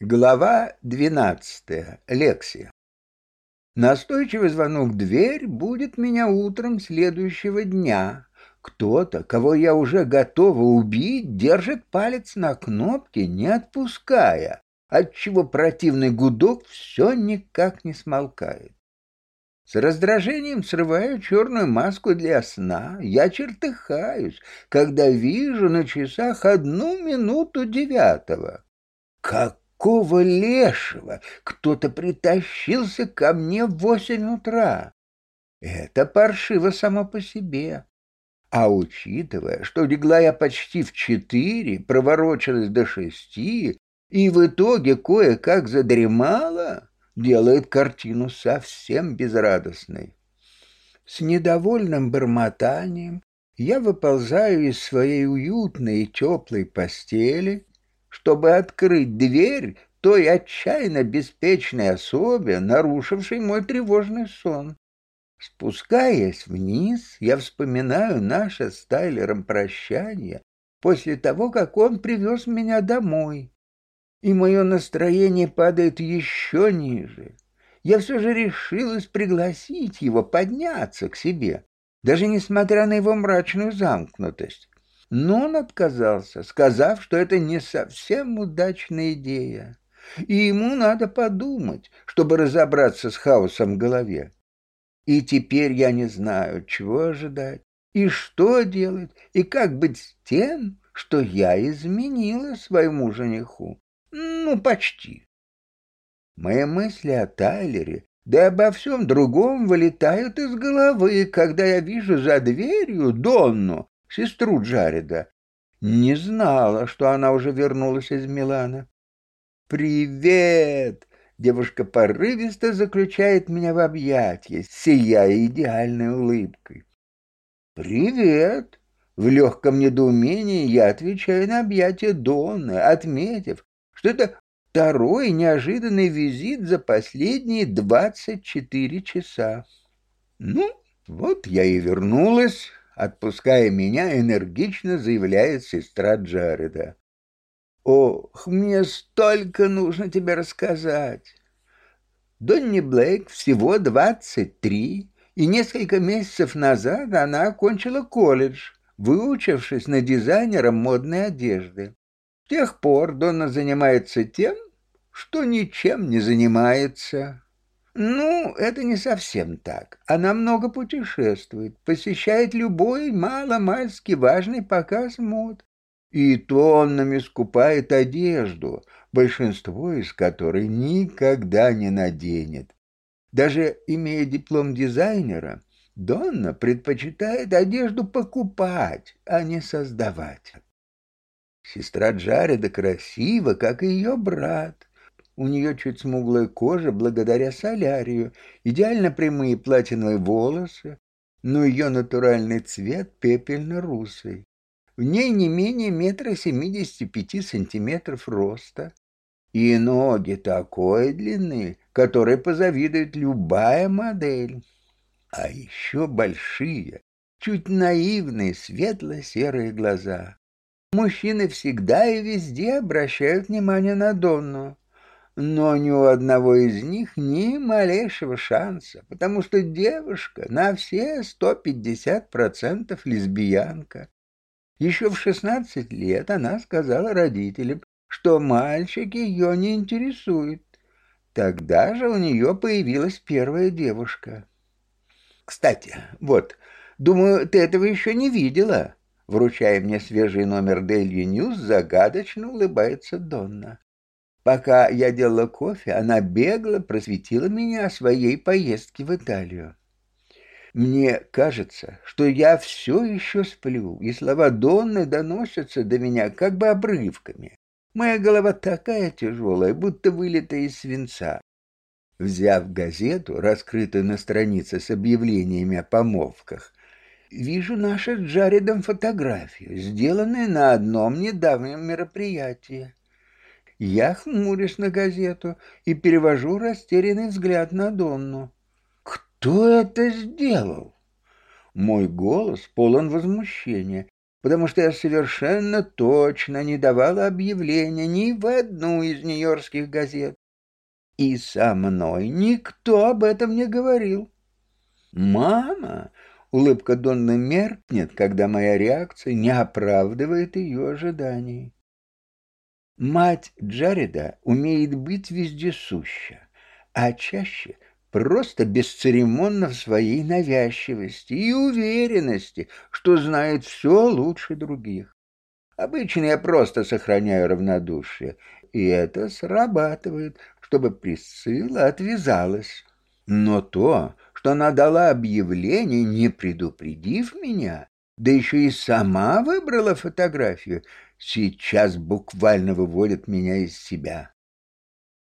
Глава двенадцатая. Лекси. Настойчивый звонок в дверь будет меня утром следующего дня. Кто-то, кого я уже готова убить, держит палец на кнопке, не отпуская, отчего противный гудок все никак не смолкает. С раздражением срываю черную маску для сна. Я чертыхаюсь, когда вижу на часах одну минуту девятого. Как какого лешего кто-то притащился ко мне в восемь утра? Это паршиво само по себе. А учитывая, что легла я почти в четыре, проворочилась до шести и в итоге кое-как задремала, делает картину совсем безрадостной. С недовольным бормотанием я выползаю из своей уютной и теплой постели чтобы открыть дверь той отчаянно беспечной особе, нарушившей мой тревожный сон. Спускаясь вниз, я вспоминаю наше с Тайлером прощание после того, как он привез меня домой. И мое настроение падает еще ниже. Я все же решилась пригласить его подняться к себе, даже несмотря на его мрачную замкнутость. Но он отказался, сказав, что это не совсем удачная идея, и ему надо подумать, чтобы разобраться с хаосом в голове. И теперь я не знаю, чего ожидать, и что делать, и как быть с тем, что я изменила своему жениху. Ну, почти. Мои мысли о Тайлере, да и обо всем другом вылетают из головы, когда я вижу за дверью Донну, сестру Джареда. Не знала, что она уже вернулась из Милана. «Привет!» Девушка порывисто заключает меня в объятия, сияя идеальной улыбкой. «Привет!» В легком недоумении я отвечаю на объятие Донны, отметив, что это второй неожиданный визит за последние двадцать четыре часа. Ну, вот я и вернулась, Отпуская меня, энергично заявляет сестра Джареда. «Ох, мне столько нужно тебе рассказать!» Донни Блейк всего двадцать три, и несколько месяцев назад она окончила колледж, выучившись на дизайнера модной одежды. С тех пор Донна занимается тем, что ничем не занимается. Ну, это не совсем так. Она много путешествует, посещает любой маломальски важный показ мод и тоннами скупает одежду, большинство из которой никогда не наденет. Даже имея диплом дизайнера, Донна предпочитает одежду покупать, а не создавать. Сестра Джареда красива, как и ее брат. У нее чуть смуглая кожа благодаря солярию, идеально прямые платиновые волосы, но ее натуральный цвет пепельно-русый. В ней не менее метра семидесяти пяти сантиметров роста и ноги такой длины, которой позавидует любая модель. А еще большие, чуть наивные светло-серые глаза. Мужчины всегда и везде обращают внимание на Донну но ни у одного из них ни малейшего шанса, потому что девушка на все 150% лесбиянка. Еще в 16 лет она сказала родителям, что мальчики ее не интересуют. Тогда же у нее появилась первая девушка. Кстати, вот, думаю, ты этого еще не видела. Вручая мне свежий номер Daily News, загадочно улыбается Донна. Пока я делала кофе, она бегло просветила меня о своей поездке в Италию. Мне кажется, что я все еще сплю, и слова Донны доносятся до меня как бы обрывками. Моя голова такая тяжелая, будто вылета из свинца. Взяв газету, раскрытую на странице с объявлениями о помолвках, вижу нашу с Джаредом фотографию, сделанную на одном недавнем мероприятии. Я хмурюсь на газету и перевожу растерянный взгляд на Донну. «Кто это сделал?» Мой голос полон возмущения. потому что я совершенно точно не давала объявления ни в одну из нью-йоркских газет. И со мной никто об этом не говорил. «Мама!» — улыбка Донны меркнет, когда моя реакция не оправдывает ее ожиданий. Мать Джареда умеет быть вездесуща, а чаще просто бесцеремонно в своей навязчивости и уверенности, что знает все лучше других. Обычно я просто сохраняю равнодушие, и это срабатывает, чтобы Присцилла отвязалась. Но то, что она дала объявление, не предупредив меня, да еще и сама выбрала фотографию, сейчас буквально выводит меня из себя.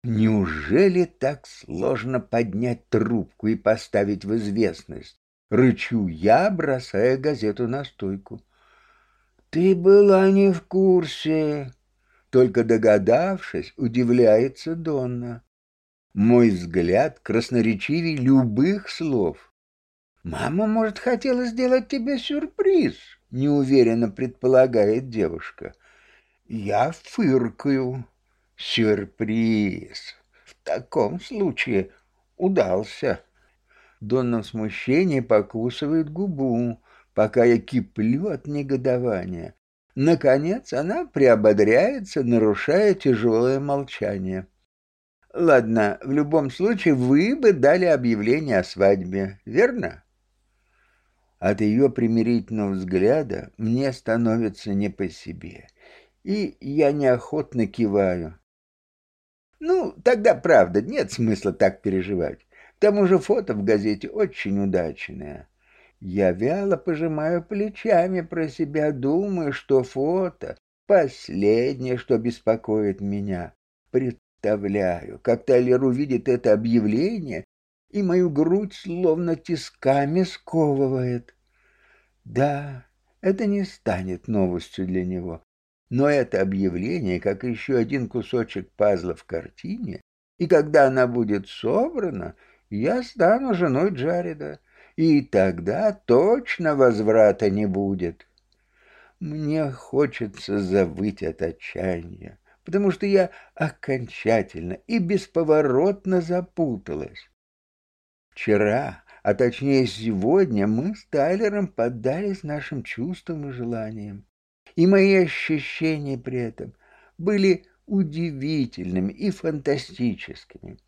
Неужели так сложно поднять трубку и поставить в известность? Рычу я, бросая газету на стойку. Ты была не в курсе. Только догадавшись, удивляется Донна. Мой взгляд красноречивее любых слов. «Мама, может, хотела сделать тебе сюрприз?» — неуверенно предполагает девушка. Я фыркаю. Сюрприз. В таком случае удался. Донна в смущении покусывает губу, пока я киплю от негодования. Наконец она приободряется, нарушая тяжелое молчание. Ладно, в любом случае вы бы дали объявление о свадьбе, верно? От ее примирительного взгляда мне становится не по себе, и я неохотно киваю. Ну, тогда правда, нет смысла так переживать. К тому же фото в газете очень удачное. Я вяло пожимаю плечами про себя, думаю, что фото — последнее, что беспокоит меня. Представляю, как Тайлер увидит это объявление, и мою грудь словно тисками сковывает. Да, это не станет новостью для него. Но это объявление, как еще один кусочек пазла в картине, и когда она будет собрана, я стану женой Джареда, и тогда точно возврата не будет. Мне хочется завыть от отчаяния, потому что я окончательно и бесповоротно запуталась. Вчера, а точнее сегодня, мы с Тайлером поддались нашим чувствам и желаниям и мои ощущения при этом были удивительными и фантастическими.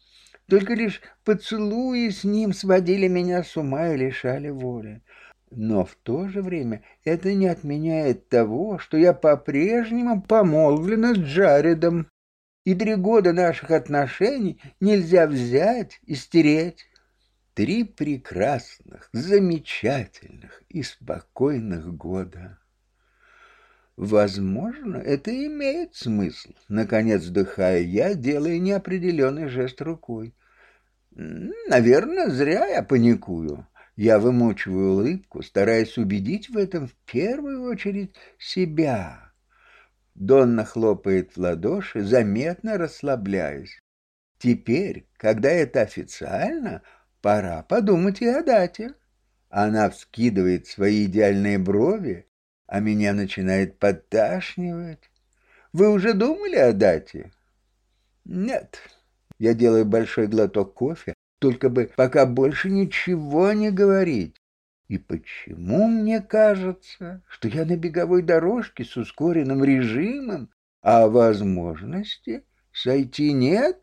Только лишь поцелуи с ним сводили меня с ума и лишали воли. Но в то же время это не отменяет того, что я по-прежнему помолвлена с Джаредом, и три года наших отношений нельзя взять и стереть. Три прекрасных, замечательных и спокойных года. Возможно, это имеет смысл. Наконец, вдыхая я, делая неопределенный жест рукой. Наверное, зря я паникую. Я вымучиваю улыбку, стараясь убедить в этом в первую очередь себя. Донна хлопает в ладоши, заметно расслабляясь. Теперь, когда это официально, пора подумать и о дате. Она вскидывает свои идеальные брови, а меня начинает подташнивать. Вы уже думали о дате? Нет. Я делаю большой глоток кофе, только бы пока больше ничего не говорить. И почему мне кажется, что я на беговой дорожке с ускоренным режимом, а возможности сойти нет?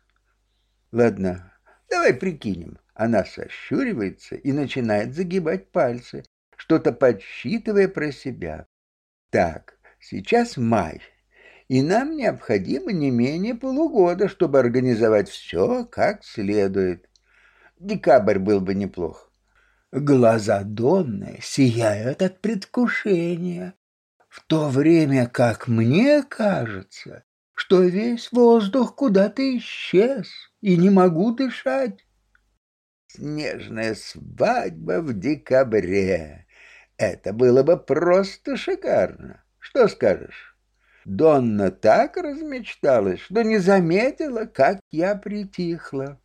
Ладно, давай прикинем. Она сощуривается и начинает загибать пальцы, что-то подсчитывая про себя. Так, сейчас май, и нам необходимо не менее полугода, чтобы организовать все как следует. Декабрь был бы неплох. Глаза Донны сияют от предвкушения, в то время как мне кажется, что весь воздух куда-то исчез, и не могу дышать. Снежная свадьба в декабре. Это было бы просто шикарно. Что скажешь? Донна так размечталась, что не заметила, как я притихла.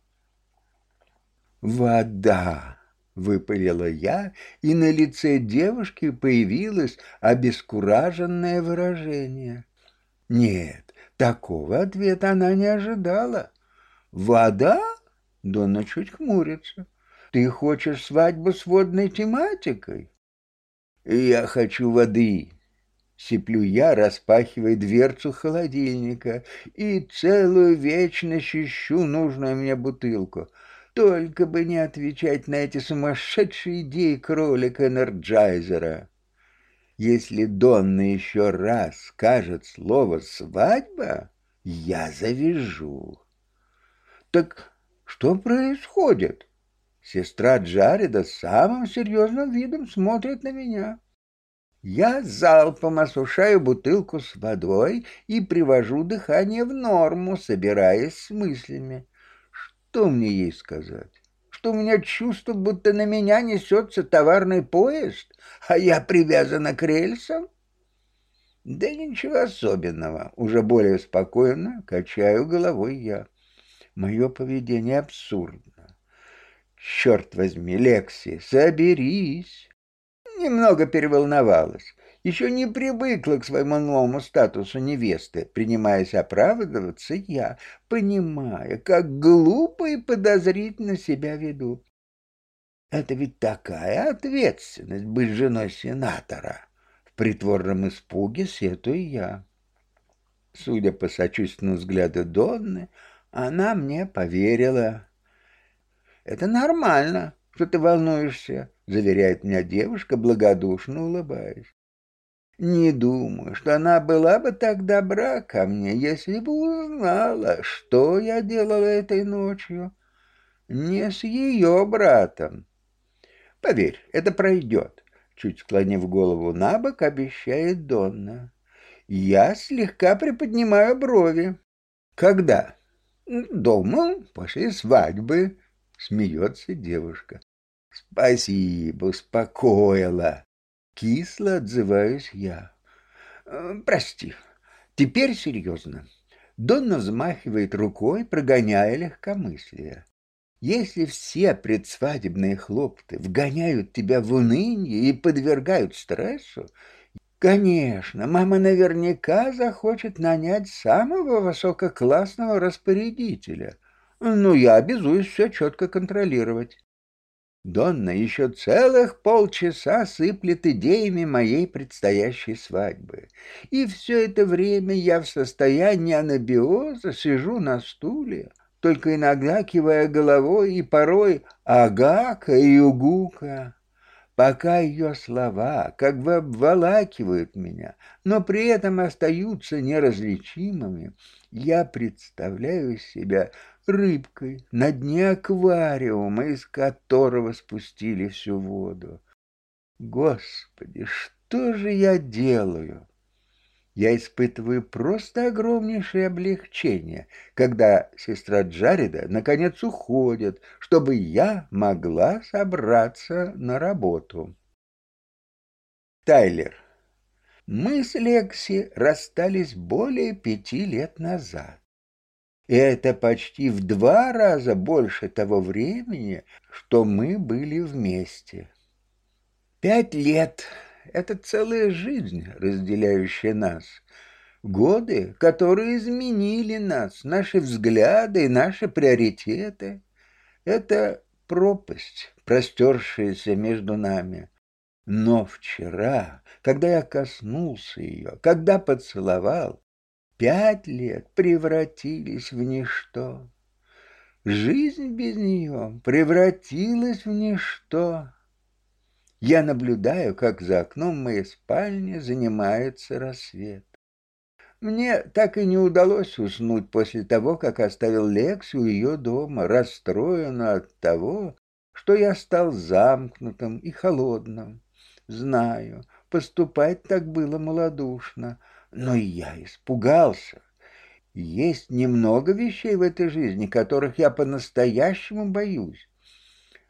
Вода. — выпалила я, и на лице девушки появилось обескураженное выражение. Нет, такого ответа она не ожидала. «Вода?» — Дона чуть хмурится. «Ты хочешь свадьбу с водной тематикой?» «Я хочу воды», — сиплю я, распахивая дверцу холодильника, и целую вечность ищу нужную мне бутылку — только бы не отвечать на эти сумасшедшие идеи кролика-энерджайзера. Если Донна еще раз скажет слово «свадьба», я завяжу. Так что происходит? Сестра Джареда самым серьезным видом смотрит на меня. Я залпом осушаю бутылку с водой и привожу дыхание в норму, собираясь с мыслями. Что мне ей сказать? Что у меня чувство, будто на меня несется товарный поезд, а я привязана к рельсам? Да ничего особенного, уже более спокойно качаю головой я. Мое поведение абсурдно. Черт возьми, Лекси, соберись. Немного переволновалась еще не привыкла к своему новому статусу невесты, принимаясь оправдываться я, понимая, как глупо и подозрительно себя веду. Это ведь такая ответственность быть женой сенатора. В притворном испуге сетую я. Судя по сочувственному взгляду Донны, она мне поверила. «Это нормально, что ты волнуешься», — заверяет меня девушка, благодушно улыбаясь. Не думаю, что она была бы так добра ко мне, если бы узнала, что я делала этой ночью. Не с ее братом. Поверь, это пройдет, чуть склонив голову на бок, обещает Донна. Я слегка приподнимаю брови. Когда? Думал, после свадьбы, смеется девушка. Спасибо, успокоила. Кисло отзываюсь я. «Э, прости, теперь серьезно. Донна взмахивает рукой, прогоняя легкомыслие. Если все предсвадебные хлопоты вгоняют тебя в уныние и подвергают стрессу, конечно, мама наверняка захочет нанять самого высококлассного распорядителя. Но я обязуюсь все четко контролировать. Донна еще целых полчаса сыплет идеями моей предстоящей свадьбы. И все это время я в состоянии анабиоза сижу на стуле, только иногда кивая головой и порой агака и угука, пока ее слова как бы обволакивают меня, но при этом остаются неразличимыми, я представляю себя рыбкой на дне аквариума, из которого спустили всю воду. Господи, что же я делаю? Я испытываю просто огромнейшее облегчение, когда сестра Джареда наконец уходит, чтобы я могла собраться на работу. Тайлер. Мы с Лекси расстались более пяти лет назад. И это почти в два раза больше того времени, что мы были вместе. Пять лет — это целая жизнь, разделяющая нас. Годы, которые изменили нас, наши взгляды и наши приоритеты. Это пропасть, простершаяся между нами. Но вчера, когда я коснулся ее, когда поцеловал, пять лет превратились в ничто. Жизнь без нее превратилась в ничто. Я наблюдаю, как за окном моей спальни занимается рассвет. Мне так и не удалось уснуть после того, как оставил Лекс у ее дома, расстроена от того, что я стал замкнутым и холодным. Знаю, поступать так было малодушно, но я испугался. Есть немного вещей в этой жизни, которых я по-настоящему боюсь.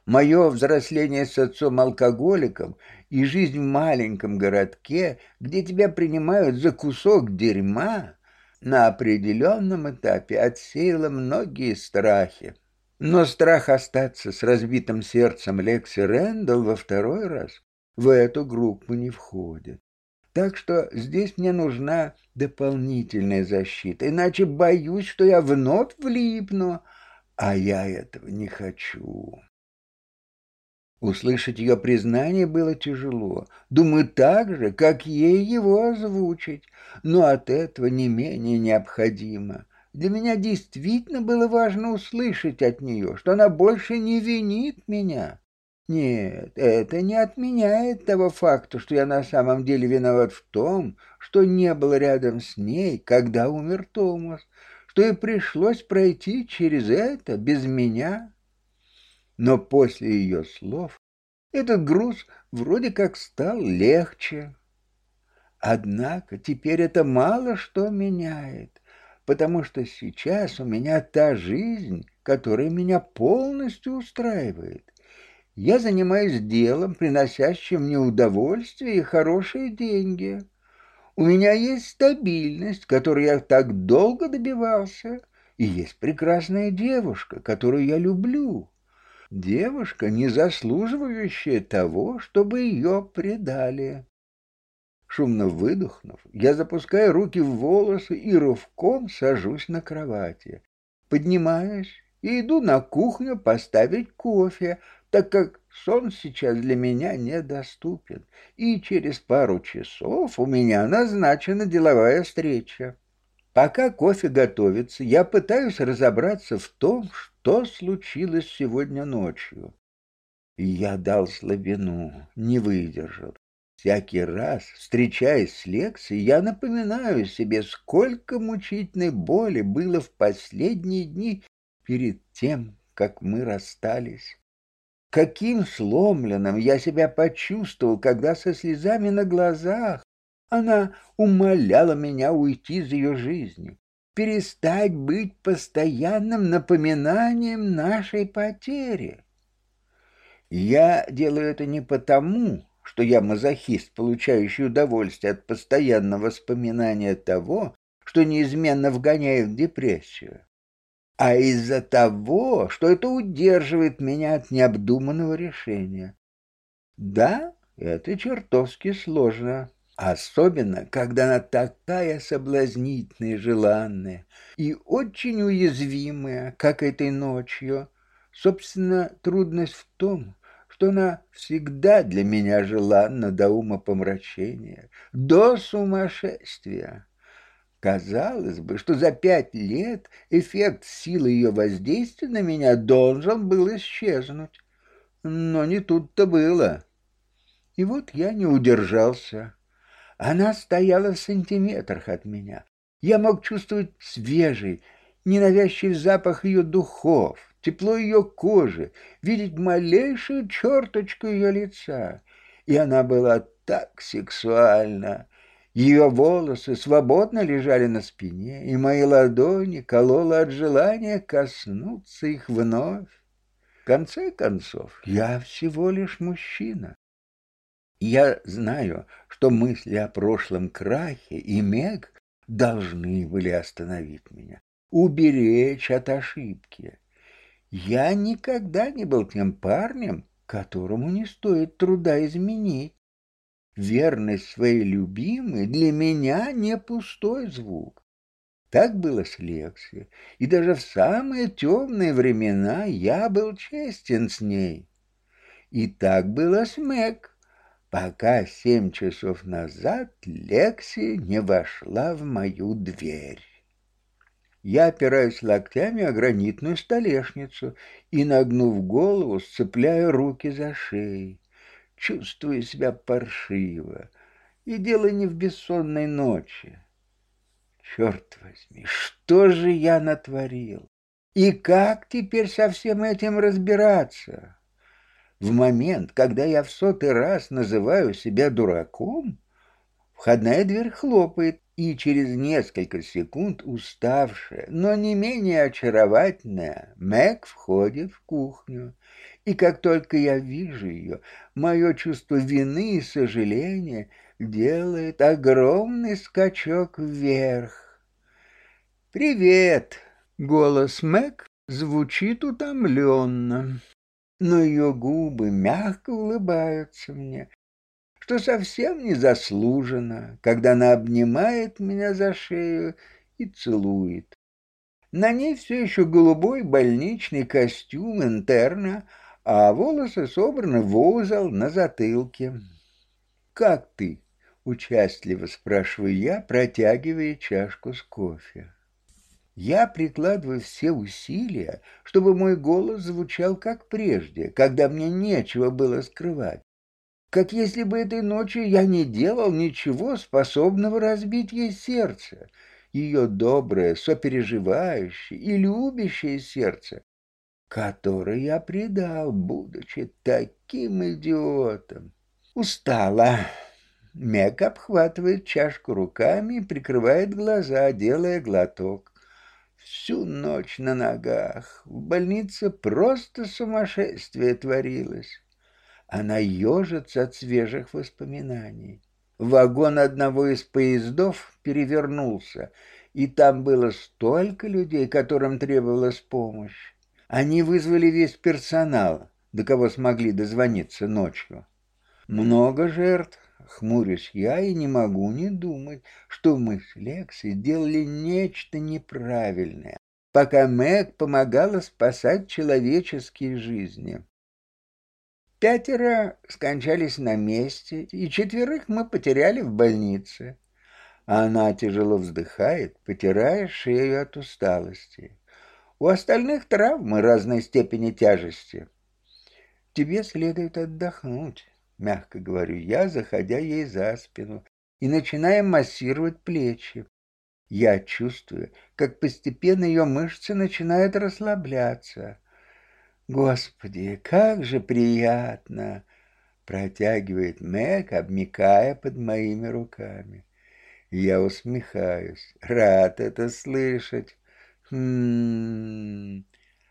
Мое взросление с отцом-алкоголиком и жизнь в маленьком городке, где тебя принимают за кусок дерьма, на определенном этапе отсеяло многие страхи. Но страх остаться с разбитым сердцем Лекси Рэндалл во второй раз в эту группу не входит. Так что здесь мне нужна дополнительная защита, иначе боюсь, что я вновь влипну, а я этого не хочу. Услышать ее признание было тяжело. Думаю, так же, как ей его озвучить, но от этого не менее необходимо. Для меня действительно было важно услышать от нее, что она больше не винит меня. Нет, это не отменяет того факта, что я на самом деле виноват в том, что не был рядом с ней, когда умер Томас, что ей пришлось пройти через это без меня. Но после ее слов этот груз вроде как стал легче. Однако теперь это мало что меняет потому что сейчас у меня та жизнь, которая меня полностью устраивает. Я занимаюсь делом, приносящим мне удовольствие и хорошие деньги. У меня есть стабильность, которой я так долго добивался, и есть прекрасная девушка, которую я люблю. Девушка, не заслуживающая того, чтобы ее предали. Шумно выдохнув, я запускаю руки в волосы и рывком сажусь на кровати. Поднимаюсь и иду на кухню поставить кофе, так как сон сейчас для меня недоступен, и через пару часов у меня назначена деловая встреча. Пока кофе готовится, я пытаюсь разобраться в том, что случилось сегодня ночью. я дал слабину, не выдержал. Всякий раз, встречаясь с лекцией, я напоминаю себе, сколько мучительной боли было в последние дни перед тем, как мы расстались. Каким сломленным я себя почувствовал, когда со слезами на глазах она умоляла меня уйти из ее жизни, перестать быть постоянным напоминанием нашей потери. Я делаю это не потому, что я мазохист, получающий удовольствие от постоянного воспоминания того, что неизменно вгоняет в депрессию, а из-за того, что это удерживает меня от необдуманного решения. Да, это чертовски сложно, особенно, когда она такая соблазнительная желанная, и очень уязвимая, как этой ночью. Собственно, трудность в том, что она всегда для меня желанна до ума помрачения, до сумасшествия. Казалось бы, что за пять лет эффект силы ее воздействия на меня должен был исчезнуть. Но не тут-то было. И вот я не удержался. Она стояла в сантиметрах от меня. Я мог чувствовать свежий, ненавязчивый запах ее духов, тепло ее кожи, видеть малейшую черточку ее лица. И она была так сексуальна. Ее волосы свободно лежали на спине, и мои ладони кололо от желания коснуться их вновь. В конце концов, я всего лишь мужчина. Я знаю, что мысли о прошлом крахе и Мег должны были остановить меня, уберечь от ошибки. Я никогда не был тем парнем, которому не стоит труда изменить. Верность своей любимой для меня не пустой звук. Так было с Лекси, и даже в самые темные времена я был честен с ней. И так было с Мэг, пока семь часов назад Лекси не вошла в мою дверь. Я опираюсь локтями о гранитную столешницу и, нагнув голову, сцепляю руки за шеей. Чувствую себя паршиво. И дело не в бессонной ночи. Черт возьми, что же я натворил? И как теперь со всем этим разбираться? В момент, когда я в сотый раз называю себя дураком, входная дверь хлопает, и через несколько секунд уставшая, но не менее очаровательная, Мэг входит в кухню. И как только я вижу ее, мое чувство вины и сожаления делает огромный скачок вверх. «Привет!» — голос Мэг звучит утомленно, но ее губы мягко улыбаются мне, что совсем не заслужено, когда она обнимает меня за шею и целует. На ней все еще голубой больничный костюм интерна, а волосы собраны в узел на затылке. «Как ты?» — участливо спрашиваю я, протягивая чашку с кофе. Я прикладываю все усилия, чтобы мой голос звучал как прежде, когда мне нечего было скрывать как если бы этой ночью я не делал ничего, способного разбить ей сердце, ее доброе, сопереживающее и любящее сердце, которое я предал, будучи таким идиотом. Устала. Мек обхватывает чашку руками и прикрывает глаза, делая глоток. Всю ночь на ногах. В больнице просто сумасшествие творилось. Она ежится от свежих воспоминаний. Вагон одного из поездов перевернулся, и там было столько людей, которым требовалась помощь. Они вызвали весь персонал, до кого смогли дозвониться ночью. Много жертв, хмурюсь я и не могу не думать, что мы с Лекси делали нечто неправильное, пока Мэг помогала спасать человеческие жизни. Пятеро скончались на месте, и четверых мы потеряли в больнице. Она тяжело вздыхает, потирая шею от усталости. У остальных травмы разной степени тяжести. Тебе следует отдохнуть, мягко говорю я, заходя ей за спину и начиная массировать плечи. Я чувствую, как постепенно ее мышцы начинают расслабляться. Господи, как же приятно! Протягивает Мэг, обмикая под моими руками. Я усмехаюсь. Рад это слышать. Хм.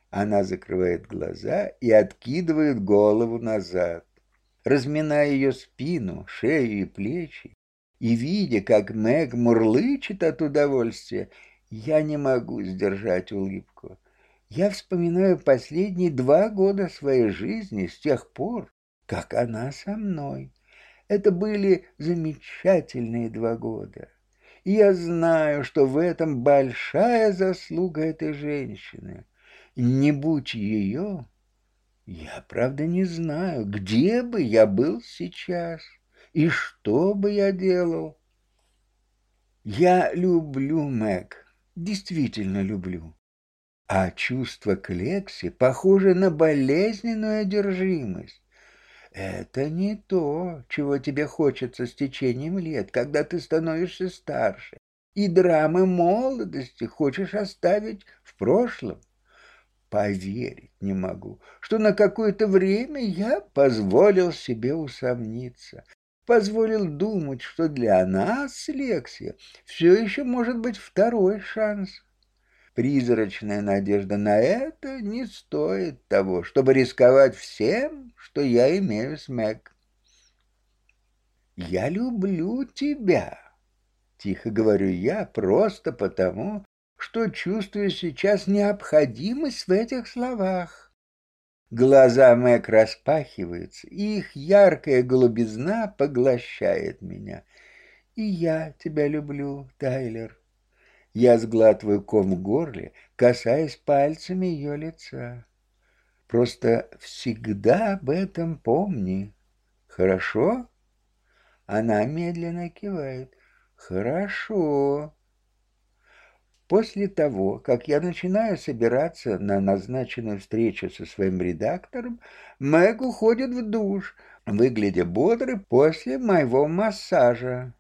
Она закрывает глаза и откидывает голову назад. Разминая ее спину, шею и плечи, и видя, как Мэг мурлычет от удовольствия, я не могу сдержать улыбку. Я вспоминаю последние два года своей жизни с тех пор, как она со мной. Это были замечательные два года. И я знаю, что в этом большая заслуга этой женщины. Не будь ее, я, правда, не знаю, где бы я был сейчас и что бы я делал. Я люблю Мэг, действительно люблю. А чувство к Лексе похоже на болезненную одержимость. Это не то, чего тебе хочется с течением лет, когда ты становишься старше, и драмы молодости хочешь оставить в прошлом. Поверить не могу, что на какое-то время я позволил себе усомниться, позволил думать, что для нас, Лексия, все еще может быть второй шанс. Призрачная надежда на это не стоит того, чтобы рисковать всем, что я имею с Мэг. «Я люблю тебя», — тихо говорю я, просто потому, что чувствую сейчас необходимость в этих словах. Глаза Мэг распахиваются, и их яркая голубизна поглощает меня. И я тебя люблю, Тайлер. Я сглатываю ком в горле, касаясь пальцами ее лица. Просто всегда об этом помни. Хорошо? Она медленно кивает. Хорошо. После того, как я начинаю собираться на назначенную встречу со своим редактором, Мэг уходит в душ, выглядя бодрой после моего массажа.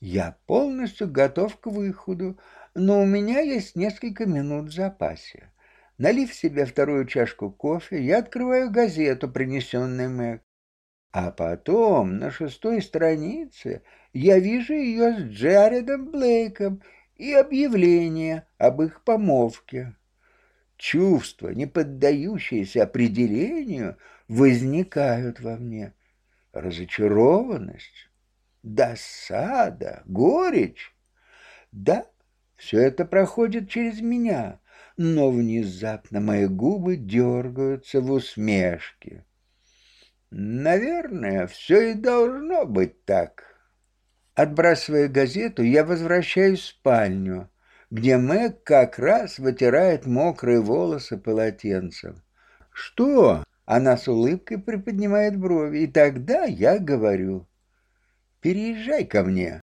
Я полностью готов к выходу, но у меня есть несколько минут в запасе. Налив себе вторую чашку кофе, я открываю газету, принесенную Мэг. А потом на шестой странице я вижу ее с Джаредом Блейком и объявление об их помолвке. Чувства, не поддающиеся определению, возникают во мне. Разочарованность, досада, горечь. Да, все это проходит через меня, но внезапно мои губы дергаются в усмешке. Наверное, все и должно быть так. Отбрасывая газету, я возвращаюсь в спальню, где Мэг как раз вытирает мокрые волосы полотенцем. «Что?» Она с улыбкой приподнимает брови, и тогда я говорю, «Переезжай ко мне».